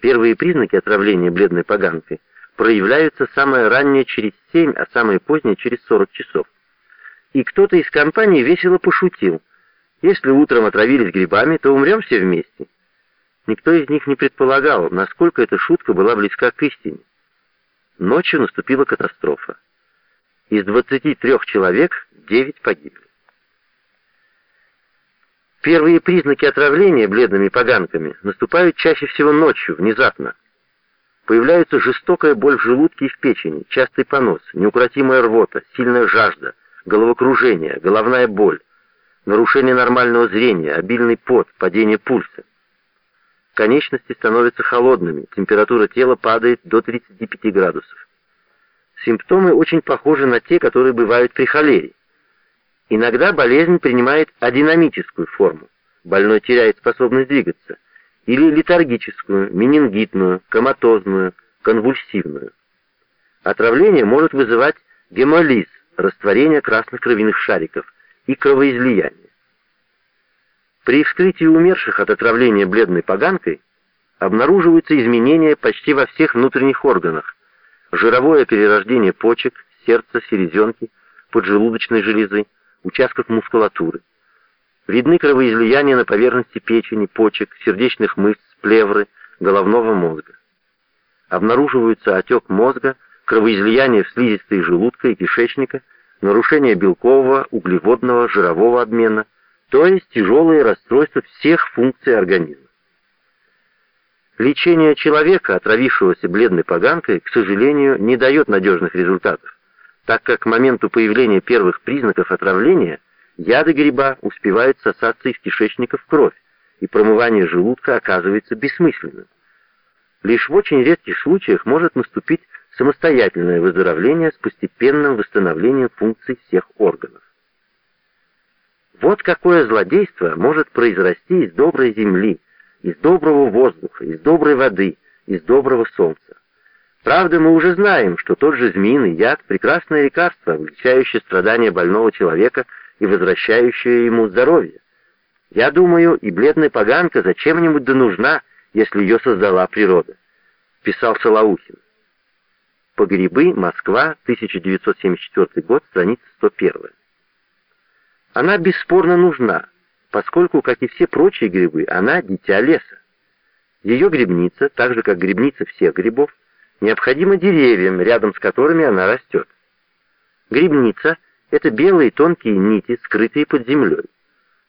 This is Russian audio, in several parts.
Первые признаки отравления бледной поганкой проявляются самое раннее через 7, а самое позднее через 40 часов. И кто-то из компании весело пошутил. Если утром отравились грибами, то умрем все вместе. Никто из них не предполагал, насколько эта шутка была близка к истине. Ночью наступила катастрофа. Из 23 человек 9 погибли. Первые признаки отравления бледными поганками наступают чаще всего ночью, внезапно. Появляется жестокая боль в желудке и в печени, частый понос, неукротимая рвота, сильная жажда, головокружение, головная боль, нарушение нормального зрения, обильный пот, падение пульса. Конечности становятся холодными, температура тела падает до 35 градусов. Симптомы очень похожи на те, которые бывают при холере. Иногда болезнь принимает адинамическую форму, больной теряет способность двигаться, или летаргическую, менингитную, коматозную, конвульсивную. Отравление может вызывать гемолиз, растворение красных кровяных шариков и кровоизлияние. При вскрытии умерших от отравления бледной поганкой обнаруживаются изменения почти во всех внутренних органах, жировое перерождение почек, сердца, селезенки, поджелудочной железы, участков мускулатуры. Видны кровоизлияния на поверхности печени, почек, сердечных мышц, плевры, головного мозга. Обнаруживаются отек мозга, кровоизлияние в слизистой желудка и кишечника, нарушение белкового, углеводного, жирового обмена, то есть тяжелые расстройства всех функций организма. Лечение человека, отравившегося бледной поганкой, к сожалению, не дает надежных результатов, так как к моменту появления первых признаков отравления яды гриба успевают сосаться из кишечника в кровь, и промывание желудка оказывается бессмысленным. Лишь в очень редких случаях может наступить самостоятельное выздоровление с постепенным восстановлением функций всех органов. Вот какое злодейство может произрасти из доброй земли, из доброго воздуха, из доброй воды, из доброго солнца. Правда, мы уже знаем, что тот же змеиный яд — прекрасное лекарство, облегчающее страдания больного человека и возвращающее ему здоровье. Я думаю, и бледная поганка зачем-нибудь да нужна, если ее создала природа, писал Солоухин. Погребы, Москва, 1974 год, страница 101. Она бесспорно нужна, поскольку, как и все прочие грибы, она дитя леса. Ее грибница, так же как грибница всех грибов, необходима деревьям, рядом с которыми она растет. Грибница — это белые тонкие нити, скрытые под землей.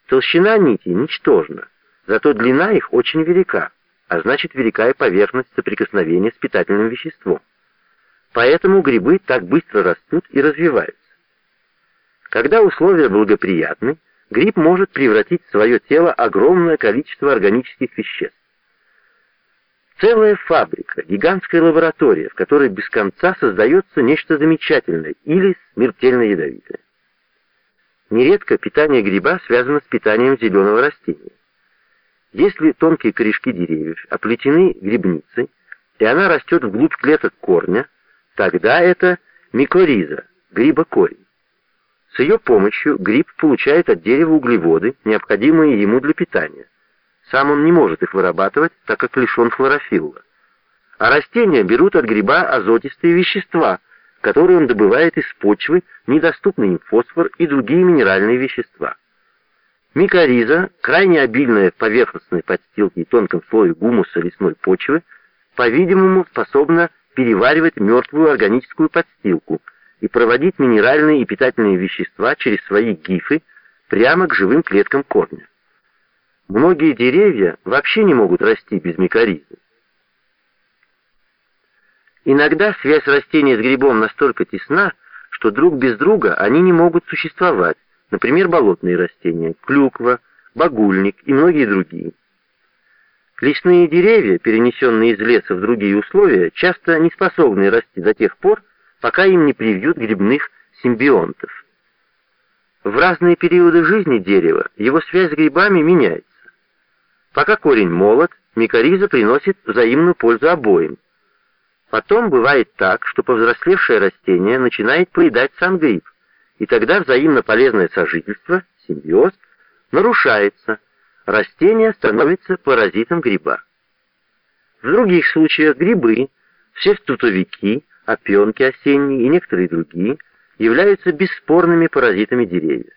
Толщина нитей ничтожна, зато длина их очень велика, а значит велика и поверхность соприкосновения с питательным веществом. Поэтому грибы так быстро растут и развиваются. Когда условия благоприятны, гриб может превратить в свое тело огромное количество органических веществ. Целая фабрика, гигантская лаборатория, в которой без конца создается нечто замечательное или смертельно ядовитое. Нередко питание гриба связано с питанием зеленого растения. Если тонкие корешки деревьев оплетены грибницей, и она растет вглубь клеток корня, тогда это микориза, грибокорень. С ее помощью гриб получает от дерева углеводы, необходимые ему для питания. Сам он не может их вырабатывать, так как лишен хлорофилла. А растения берут от гриба азотистые вещества, которые он добывает из почвы, недоступный им фосфор и другие минеральные вещества. Микориза, крайне обильная в поверхностной подстилке и тонком слое гумуса лесной почвы, по-видимому, способна переваривать мертвую органическую подстилку и проводить минеральные и питательные вещества через свои гифы прямо к живым клеткам корня. Многие деревья вообще не могут расти без микоризы. Иногда связь растения с грибом настолько тесна, что друг без друга они не могут существовать, например, болотные растения, клюква, багульник и многие другие. Лесные деревья, перенесенные из леса в другие условия, часто не способны расти до тех пор, пока им не привьют грибных симбионтов. В разные периоды жизни дерева его связь с грибами меняется. Пока корень молод, микориза приносит взаимную пользу обоим. Потом бывает так, что повзрослевшее растение начинает поедать сам гриб, и тогда взаимно полезное сожительство, симбиоз, нарушается, растение становится паразитом гриба. В других случаях грибы, все тутовики, опенки осенние и некоторые другие являются бесспорными паразитами деревьев.